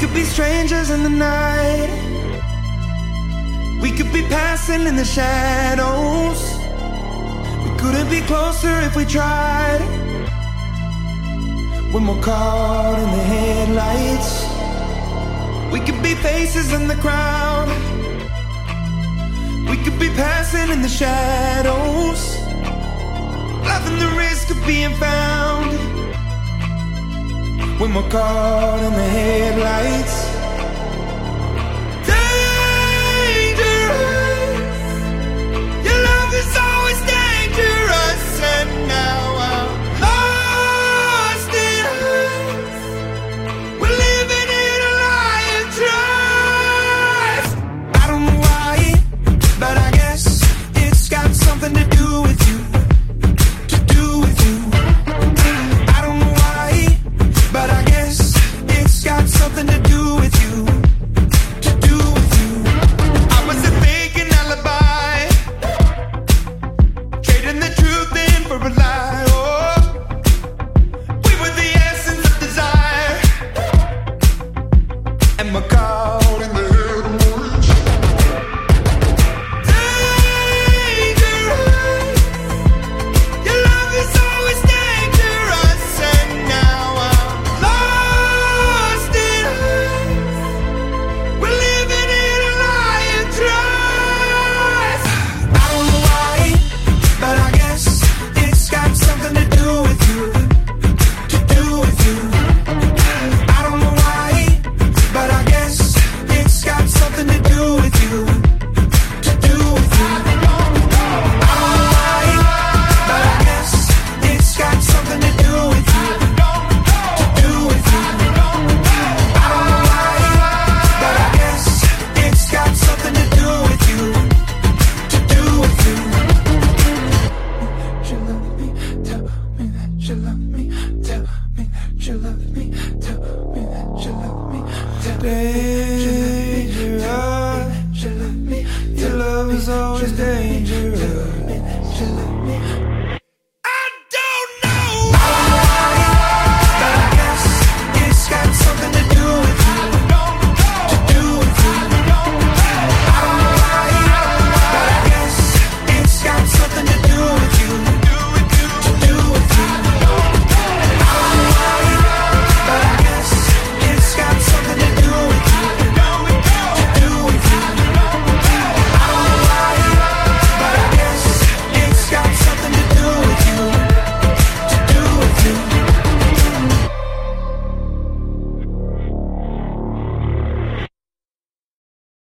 could be strangers in the night. We could be passing in the shadows. We couldn't be closer if we tried. When we're caught in the headlights, we could be faces in the crowd. We could be passing in the shadows, loving the risk of being found. When we're caught in the headlights. and Macaulay. dangerous. Your love is always dangerous.